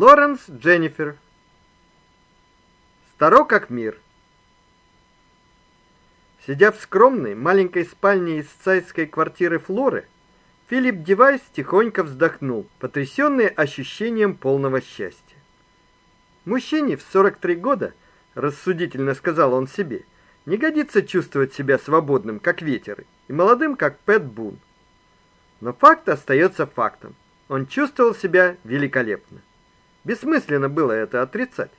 Лоренс Дженнифер. Старо как мир. Сидя в скромной маленькой спальне ист-сайдской квартиры Флоры, Филипп Девайс тихонько вздохнул, потрясенный ощущением полного счастья. Мужчине в 43 года, рассудительно сказал он себе, не годится чувствовать себя свободным, как ветер, и молодым, как Пэт Бун. Но факт остается фактом. Он чувствовал себя великолепно. Бессмысленно было это отрицать.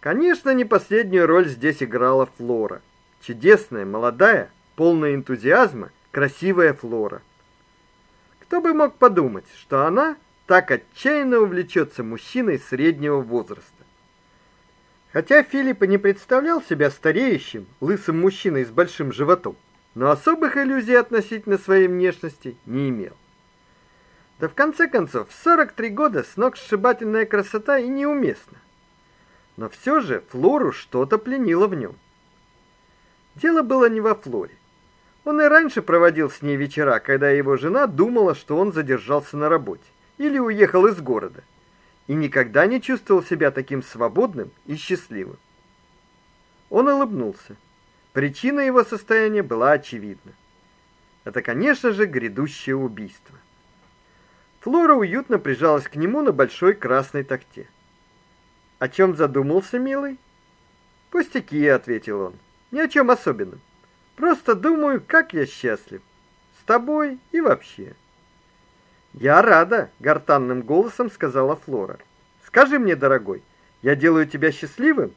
Конечно, не последнюю роль здесь играла Флора. Чудесная, молодая, полная энтузиазма, красивая Флора. Кто бы мог подумать, что она так отчаянно увлечется мужчиной среднего возраста. Хотя Филипп не представлял себя стареющим, лысым мужчиной с большим животом, но особых иллюзий относительно своей внешности не имел. Да в конце концов, в 43 года сногсшибательная красота и неуместна. Но все же Флору что-то пленило в нем. Дело было не во Флоре. Он и раньше проводил с ней вечера, когда его жена думала, что он задержался на работе или уехал из города, и никогда не чувствовал себя таким свободным и счастливым. Он улыбнулся. Причина его состояния была очевидна. Это, конечно же, грядущее убийство. Флора уютно прижалась к нему на большой красной такте. "О чем задумался, милый?" "Пустяки", ответил он. "Ни о чем особенном. Просто думаю, как я счастлив с тобой и вообще". "Я рада", гортанным голосом сказала Флора. "Скажи мне, дорогой, я делаю тебя счастливым?"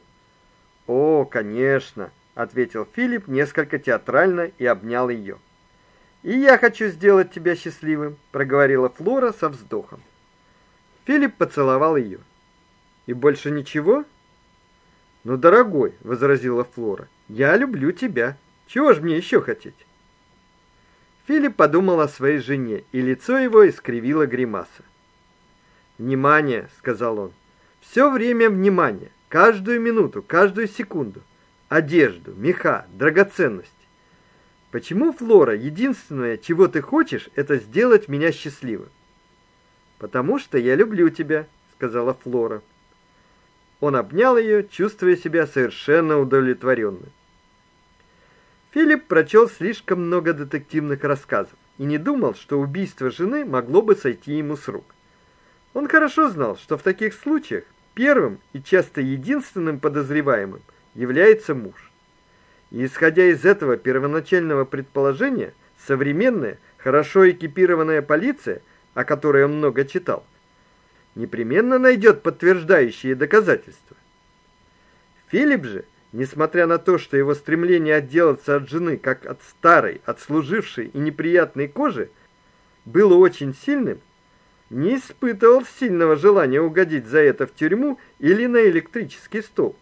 "О, конечно", ответил Филипп несколько театрально и обнял ее. И я хочу сделать тебя счастливым, проговорила Флора со вздохом. Филипп поцеловал ее. И больше ничего? Ну, дорогой, возразила Флора. Я люблю тебя. Чего ж мне еще хотеть? Филипп подумал о своей жене, и лицо его искривило гримаса. "Внимание", сказал он. «Все время внимание, каждую минуту, каждую секунду. Одежду, меха, драгоценности. Почему, Флора, единственное, чего ты хочешь, это сделать меня счастливым? Потому что я люблю тебя, сказала Флора. Он обнял ее, чувствуя себя совершенно удовлетворенным. Филипп прочел слишком много детективных рассказов и не думал, что убийство жены могло бы сойти ему с рук. Он хорошо знал, что в таких случаях первым и часто единственным подозреваемым является муж. Исходя из этого первоначального предположения, современная, хорошо экипированная полиция, о которой он много читал, непременно найдет подтверждающие доказательства. Филипп же, несмотря на то, что его стремление отделаться от жены как от старой, отслужившей и неприятной кожи было очень сильным, не испытывал сильного желания угодить за это в тюрьму или на электрический стол.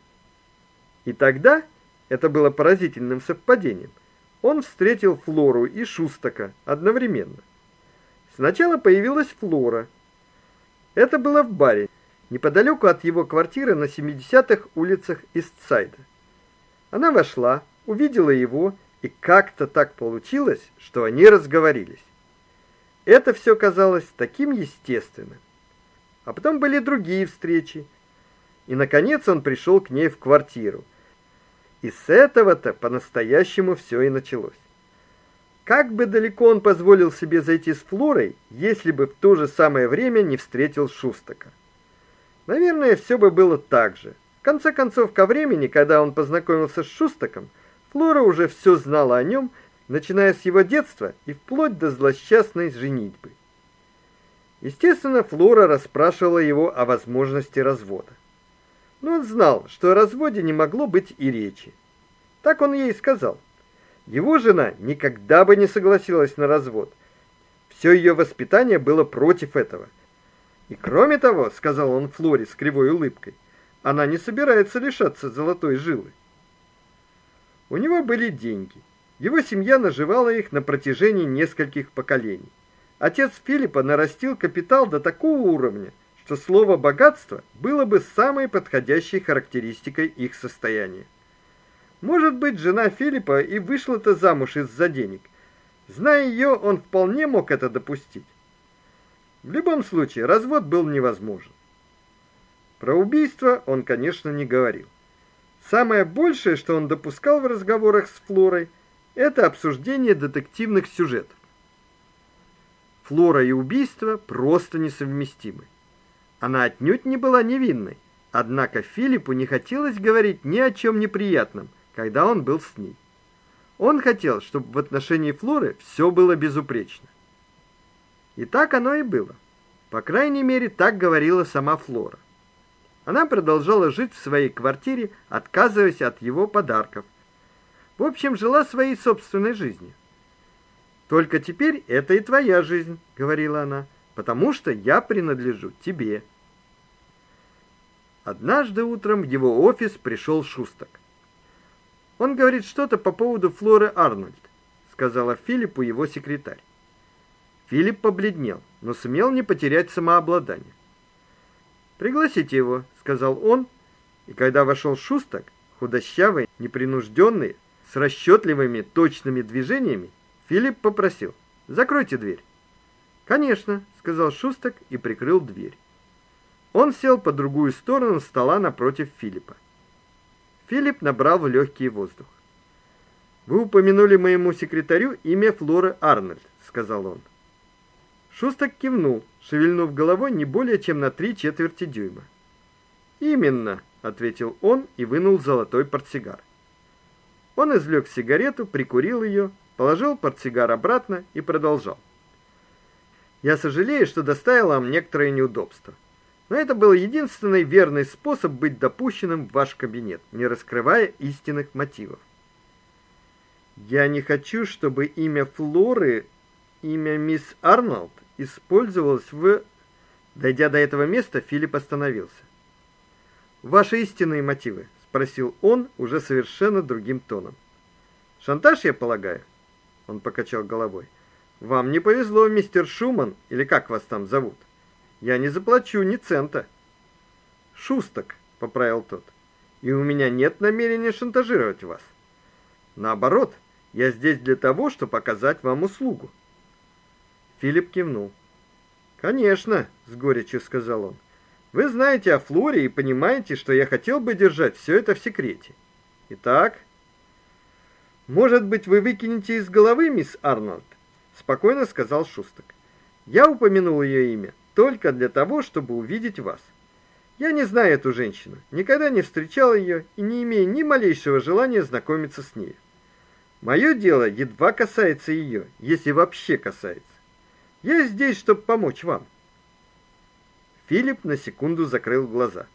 И тогда это было поразительным совпадением. Он встретил Флору и Шустака одновременно. Сначала появилась Флора. Это было в баре, неподалеку от его квартиры на 70-х улицах Истсайда. Она вошла, увидела его, и как-то так получилось, что они разговорились. Это все казалось таким естественным. А потом были другие встречи. И наконец он пришел к ней в квартиру. И с этого-то по-настоящему все и началось. Как бы далеко он позволил себе зайти с Флорой, если бы в то же самое время не встретил Шустака? Наверное, все бы было так же. В конце концов, ко времени, когда он познакомился с Шустаком, Флора уже все знала о нем, начиная с его детства и вплоть до злосчастной женитьбы. Естественно, Флора расспрашивала его о возможности развода но он знал, что о разводе не могло быть и речи. Так он ей сказал. Его жена никогда бы не согласилась на развод. Все ее воспитание было против этого. И кроме того, сказал он Флоре с кривой улыбкой, она не собирается лишаться золотой жилы. У него были деньги. Его семья наживала их на протяжении нескольких поколений. Отец Филиппа нарастил капитал до такого уровня, что слово богатство было бы самой подходящей характеристикой их состояния. Может быть, жена Филиппа и вышла-то замуж из-за денег. Зная ее, он вполне мог это допустить. В любом случае, развод был невозможен. Про убийство он, конечно, не говорил. Самое большее, что он допускал в разговорах с Флорой, это обсуждение детективных сюжетов. Флора и убийство просто несовместимы. Она отнюдь не была невинной, однако Филиппу не хотелось говорить ни о чем неприятном, когда он был с ней. Он хотел, чтобы в отношении Флоры все было безупречно. И так оно и было. По крайней мере, так говорила сама Флора. Она продолжала жить в своей квартире, отказываясь от его подарков. В общем, жила своей собственной жизнью. Только теперь это и твоя жизнь, говорила она, потому что я принадлежу тебе. Однажды утром в его офис пришел Шустак. Он говорит что-то по поводу Флоры Арнольд, сказала Филиппу его секретарь. Филипп побледнел, но сумел не потерять самообладание. Пригласите его, сказал он, и когда вошел Шустак, худощавый, непринужденный, с расчетливыми, точными движениями, Филипп попросил: "Закройте дверь". "Конечно", сказал Шустак и прикрыл дверь. Он сел по другую сторону стола напротив Филиппа. Филипп набрал в легкий воздух. Вы упомянули моему секретарю имя Флоры Арнольд, сказал он. Шустак кивнул, шевельнув головой не более чем на три четверти дюйма. Именно, ответил он и вынул золотой портсигар. Он извлек сигарету, прикурил ее, положил портсигар обратно и продолжал. Я сожалею, что доставил вам некоторые неудобства. Но это был единственный верный способ быть допущенным в ваш кабинет, не раскрывая истинных мотивов. Я не хочу, чтобы имя Флоры, имя мисс Арнольд использовалось в Дойдя до этого места, Филипп остановился. Ваши истинные мотивы, спросил он уже совершенно другим тоном. Шантаж, я полагаю. Он покачал головой. Вам не повезло, мистер Шуман, или как вас там зовут? Я не заплачу ни цента. Шусток, поправил тот. И у меня нет намерения шантажировать вас. Наоборот, я здесь для того, чтобы показать вам услугу. Филипп кивнул. Конечно, с горечью сказал он. Вы знаете о Флоре и понимаете, что я хотел бы держать все это в секрете. Итак, может быть, вы выкинете из головы мисс Арнольд, спокойно сказал Шусток. Я упомянул ее имя только для того, чтобы увидеть вас. Я не знаю эту женщину, никогда не встречал ее и не имею ни малейшего желания знакомиться с ней. Мое дело едва касается ее, если вообще касается. Я здесь, чтобы помочь вам. Филипп на секунду закрыл глаза.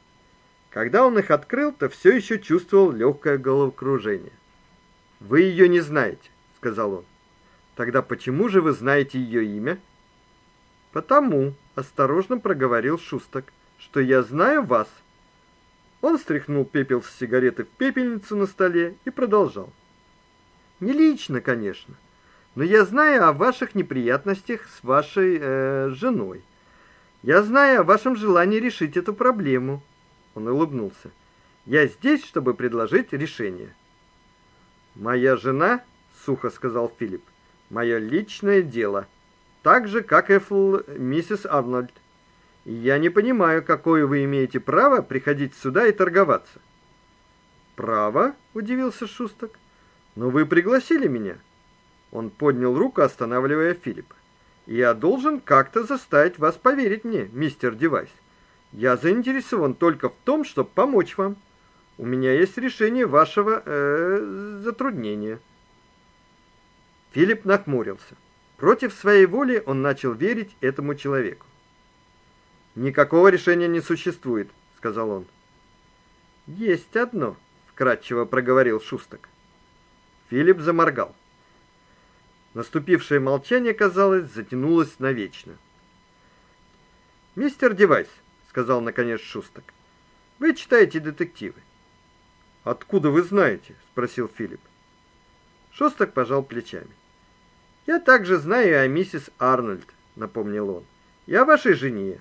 Когда он их открыл, то все еще чувствовал легкое головокружение. Вы ее не знаете, сказал он. Тогда почему же вы знаете ее имя? Потому, осторожно проговорил Шустак, что я знаю вас. Он стряхнул пепел с сигареты в пепельницу на столе и продолжал. Не лично, конечно, но я знаю о ваших неприятностях с вашей э, женой. Я знаю о вашем желании решить эту проблему. Он улыбнулся. Я здесь, чтобы предложить решение. Моя жена, сухо сказал Филипп. Мое личное дело, так же как и фл миссис Арнольд. Я не понимаю, какое вы имеете право приходить сюда и торговаться. Право? удивился Шусток. Но вы пригласили меня. Он поднял руку, останавливая Филиппа. Я должен как-то заставить вас поверить мне, мистер Девайс. Я заинтересован только в том, чтобы помочь вам. У меня есть решение вашего э, затруднения. Филипп нахмурился. Против своей воли он начал верить этому человеку. Никакого решения не существует, сказал он. Есть одно, вкрадчиво проговорил Шусток. Филипп заморгал. Наступившее молчание, казалось, затянулось навечно. Мистер Девайс, сказал наконец Шусток. Вы читаете детективы? Откуда вы знаете? спросил Филипп. Шусток пожал плечами. Я также знаю о миссис Арнольд, напомнил он. О вашей жене.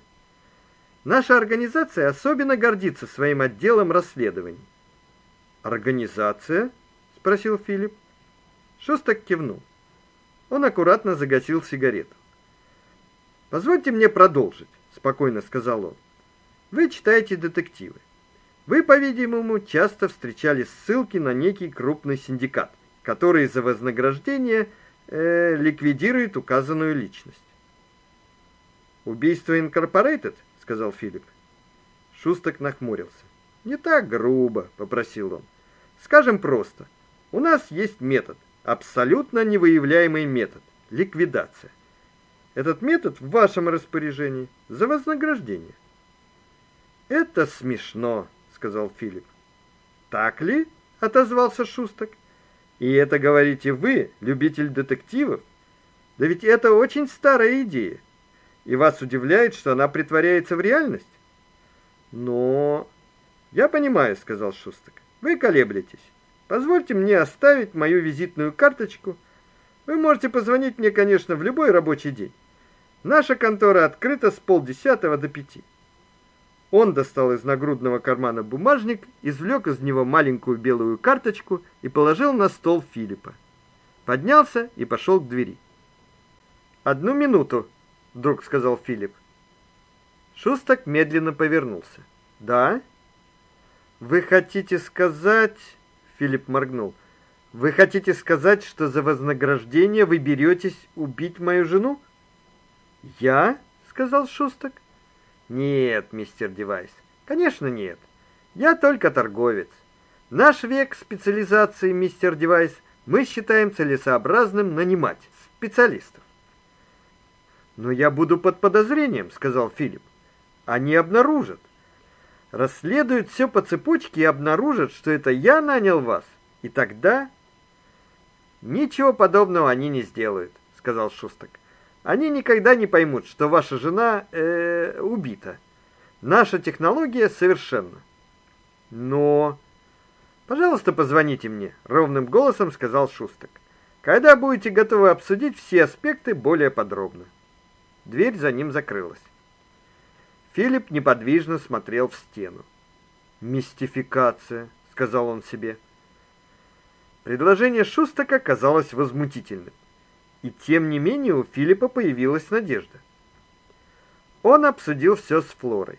Наша организация особенно гордится своим отделом расследований. Организация? спросил Филипп. Шусток кивнул. Он аккуратно загасил сигарету. Позвольте мне продолжить, спокойно сказал он. Вы читаете детективы. Вы, по-видимому, часто встречали ссылки на некий крупный синдикат, который за вознаграждение э, ликвидирует указанную личность. Убийство Инкорпорейтед, сказал Филипп. Шусток нахмурился. Не так грубо, попросил он. Скажем просто. У нас есть метод, абсолютно невыявляемый метод ликвидация. Этот метод в вашем распоряжении за вознаграждение. Это смешно, сказал Филипп. Так ли? отозвался Шусток. И это говорите вы, любитель детективов? Да ведь это очень старая идея. И вас удивляет, что она притворяется в реальность? Но я понимаю, сказал Шусток. Вы колеблетесь. Позвольте мне оставить мою визитную карточку. Вы можете позвонить мне, конечно, в любой рабочий день. Наша контора открыта с полдесятого до пяти. Он достал из нагрудного кармана бумажник, извлек из него маленькую белую карточку и положил на стол Филиппа. Поднялся и пошел к двери. "Одну минуту", вдруг сказал Филипп. Шусток медленно повернулся. "Да? Вы хотите сказать?" Филипп моргнул. "Вы хотите сказать, что за вознаграждение вы беретесь убить мою жену?" "Я?" сказал Шусток. Нет, мистер Девайс. Конечно, нет. Я только торговец. В наш век специализации, мистер Девайс, мы считаем целесообразным нанимать специалистов. Но я буду под подозрением, сказал Филипп. Они обнаружат. Расследуют все по цепочке и обнаружат, что это я нанял вас. И тогда ничего подобного они не сделают, сказал Шусток. Они никогда не поймут, что ваша жена э, убита. Наша технология совершенна. Но Пожалуйста, позвоните мне, ровным голосом сказал Шусток. Когда будете готовы обсудить все аспекты более подробно. Дверь за ним закрылась. Филипп неподвижно смотрел в стену. Мистификация, сказал он себе. Предложение Шустака казалось возмутительным. И тем не менее у Филиппа появилась надежда. Он обсудил все с Флорой,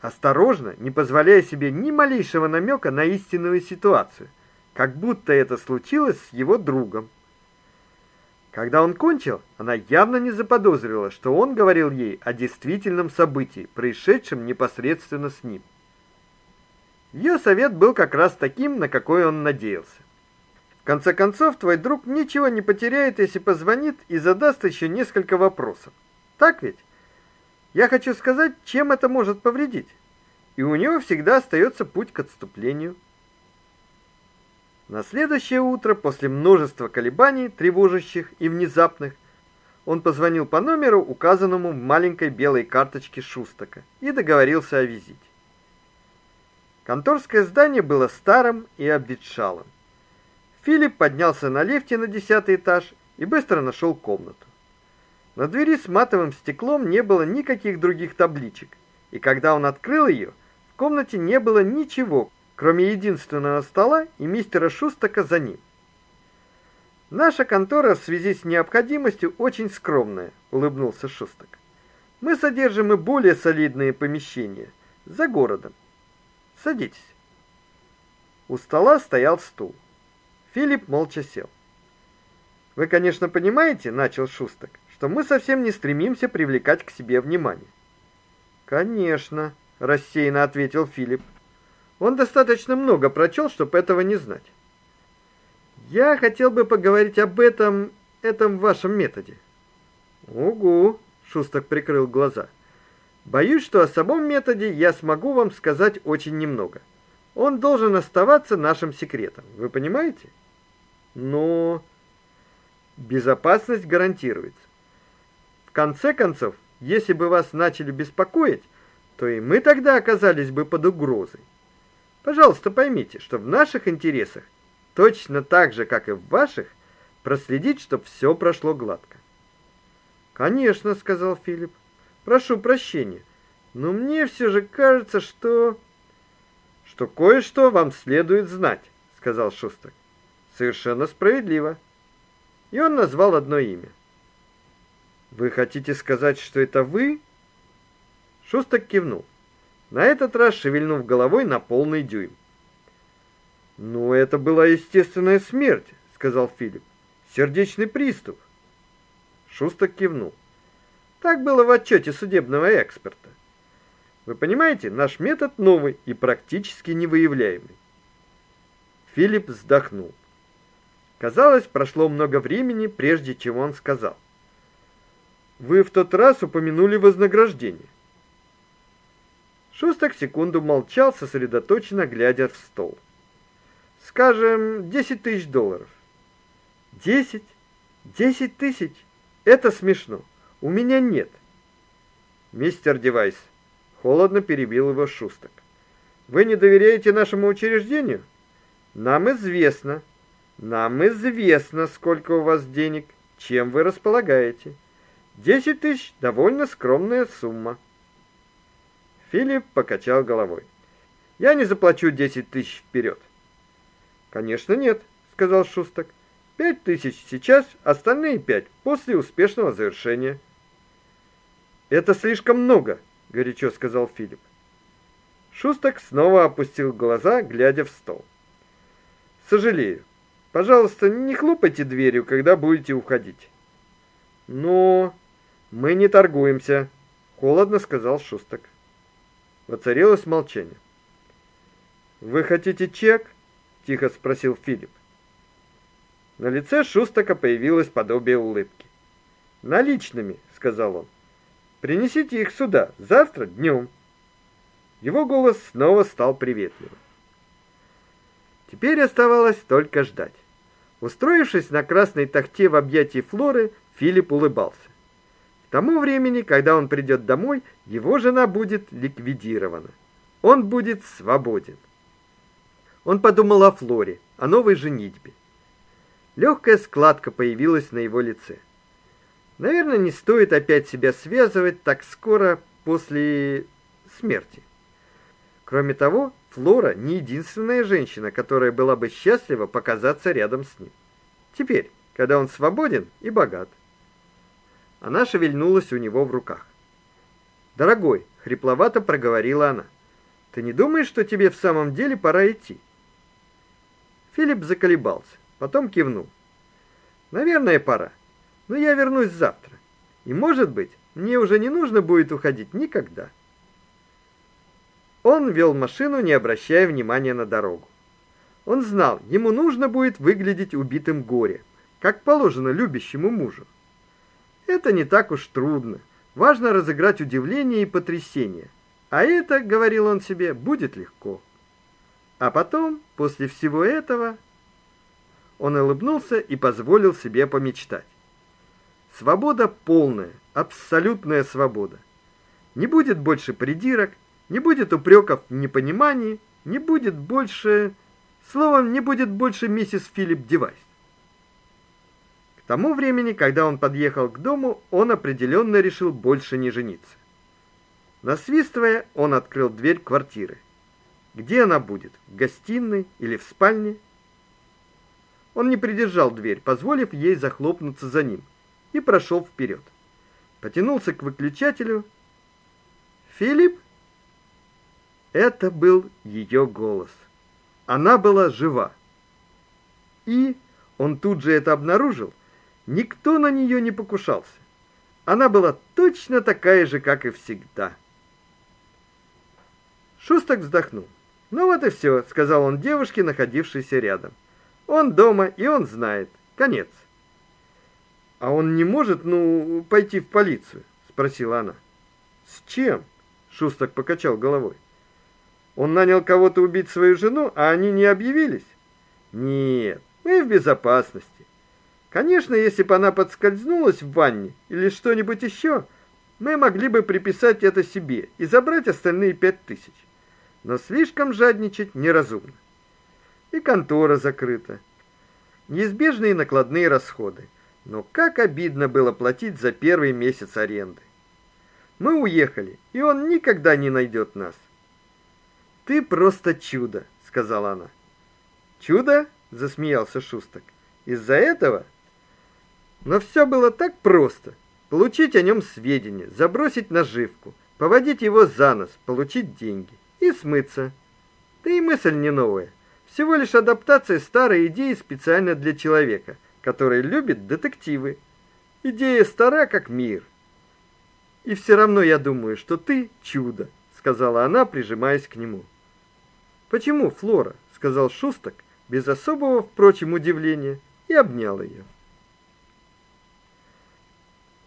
осторожно, не позволяя себе ни малейшего намека на истинную ситуацию, как будто это случилось с его другом. Когда он кончил, она явно не заподозрила, что он говорил ей о действительном событии, происшедшем непосредственно с ним. Ее совет был как раз таким, на какой он надеялся конце концов, твой друг ничего не потеряет, если позвонит и задаст еще несколько вопросов. Так ведь? Я хочу сказать, чем это может повредить. И у него всегда остается путь к отступлению. На следующее утро, после множества колебаний, тревожащих и внезапных, он позвонил по номеру, указанному в маленькой белой карточке Шустака, и договорился о визите. Конторское здание было старым и обветшалым. Филипп поднялся на лифте на десятый этаж и быстро нашел комнату. На двери с матовым стеклом не было никаких других табличек, и когда он открыл ее, в комнате не было ничего, кроме единственного стола и мистера Шустака за ним. Наша контора в связи с необходимостью очень скромная, улыбнулся Шустак. Мы содержим и более солидные помещения за городом. Садитесь. У стола стоял стул. Филипп молча сел. Вы, конечно, понимаете, начал Шусток, что мы совсем не стремимся привлекать к себе внимание. Конечно, рассеянно ответил Филипп. Он достаточно много прочел, чтобы этого не знать. Я хотел бы поговорить об этом, этом вашем методе. Угу, Шусток прикрыл глаза. Боюсь, что о самом методе я смогу вам сказать очень немного. Он должен оставаться нашим секретом. Вы понимаете? Но безопасность гарантируется. В конце концов, если бы вас начали беспокоить, то и мы тогда оказались бы под угрозой. Пожалуйста, поймите, что в наших интересах, точно так же, как и в ваших, проследить, чтобы все прошло гладко. Конечно, сказал Филипп. Прошу прощения, но мне все же кажется, что что кое-что вам следует знать, сказал Шустер. Совершенно справедливо. И он назвал одно имя. Вы хотите сказать, что это вы? Шусток кивнул. на этот раз шевельнув головой на полный дюйм. "Ну, это была естественная смерть", сказал Филипп. "Сердечный приступ". Шусток кивнул. Так было в отчете судебного эксперта. Вы понимаете, наш метод новый и практически невыявляемый. Филипп вздохнул. Казалось, прошло много времени, прежде чем он сказал: "Вы в тот раз упомянули вознаграждение". Шусток секунду молчал, сосредоточенно глядя в стол. Скажем, 10 тысяч долларов. 10? 10 тысяч? Это смешно. У меня нет. Мистер Девайс холодно перебил его Шусток. Вы не доверяете нашему учреждению? Нам известно, нам известно, сколько у вас денег, чем вы располагаете. Десять тысяч — довольно скромная сумма. Филипп покачал головой. Я не заплачу десять тысяч вперед. Конечно, нет, сказал Шусток. Пять тысяч сейчас, остальные пять после успешного завершения. Это слишком много, горячо сказал Филипп. Шусток снова опустил глаза, глядя в стол. Сожалею. Пожалуйста, не хлопайте дверью, когда будете уходить. Но мы не торгуемся, холодно сказал Шусток. Воцарилось молчание. Вы хотите чек? тихо спросил Филипп. На лице Шустака появилось подобие улыбки. Наличными, сказал он. Принесите их сюда завтра днем. Его голос снова стал приветливым. Теперь оставалось только ждать. Устроившись на красной тахте в объятии Флоры, Филипп улыбался. К тому времени, когда он придет домой, его жена будет ликвидирована. Он будет свободен. Он подумал о Флоре, о новой женитьбе. Легкая складка появилась на его лице. Наверное, не стоит опять себя связывать так скоро после смерти. Кроме того, Флора не единственная женщина, которая была бы счастлива показаться рядом с ним. Теперь, когда он свободен и богат. Она шевельнулась у него в руках. "Дорогой", хрипловато проговорила она. "Ты не думаешь, что тебе в самом деле пора идти?" Филипп заколебался, потом кивнул. "Наверное, пора. Но я вернусь завтра. И, может быть, мне уже не нужно будет уходить никогда". Он вел машину, не обращая внимания на дорогу. Он знал, ему нужно будет выглядеть убитым горе, как положено любящему мужу. Это не так уж трудно. Важно разыграть удивление и потрясение. А это, говорил он себе, будет легко. А потом, после всего этого, он улыбнулся и позволил себе помечтать. Свобода полная, абсолютная свобода. Не будет больше придирок, не будет упреков в непонимании, не будет больше, словом, не будет больше миссис Филипп Девайс. К тому времени, когда он подъехал к дому, он определенно решил больше не жениться. Насвистывая, он открыл дверь квартиры. Где она будет? В гостиной или в спальне? Он не придержал дверь, позволив ей захлопнуться за ним, и прошел вперед. Потянулся к выключателю. Филипп это был ее голос. Она была жива. И он тут же это обнаружил. Никто на нее не покушался. Она была точно такая же, как и всегда. Шусток вздохнул. "Ну вот и все», — сказал он девушке, находившейся рядом. "Он дома, и он знает. Конец". "А он не может, ну, пойти в полицию?" спросила она. "С чем?" Шусток покачал головой. Он нанял кого-то убить свою жену, а они не объявились? Нет, мы в безопасности. Конечно, если бы она подскользнулась в ванне или что-нибудь еще, мы могли бы приписать это себе и забрать остальные пять тысяч. Но слишком жадничать неразумно. И контора закрыта. Неизбежные накладные расходы. Но как обидно было платить за первый месяц аренды. Мы уехали, и он никогда не найдет нас. Ты просто чудо, сказала она. Чудо? засмеялся Шусток. Из-за этого? Но все было так просто. Получить о нем сведения, забросить наживку, поводить его за нос, получить деньги и смыться. Да и мысль не новая. Всего лишь адаптация старой идеи специально для человека, который любит детективы. Идея стара как мир. И все равно я думаю, что ты чудо, сказала она, прижимаясь к нему. Почему, Флора? сказал Шусток без особого, впрочем, удивления и обнял ее.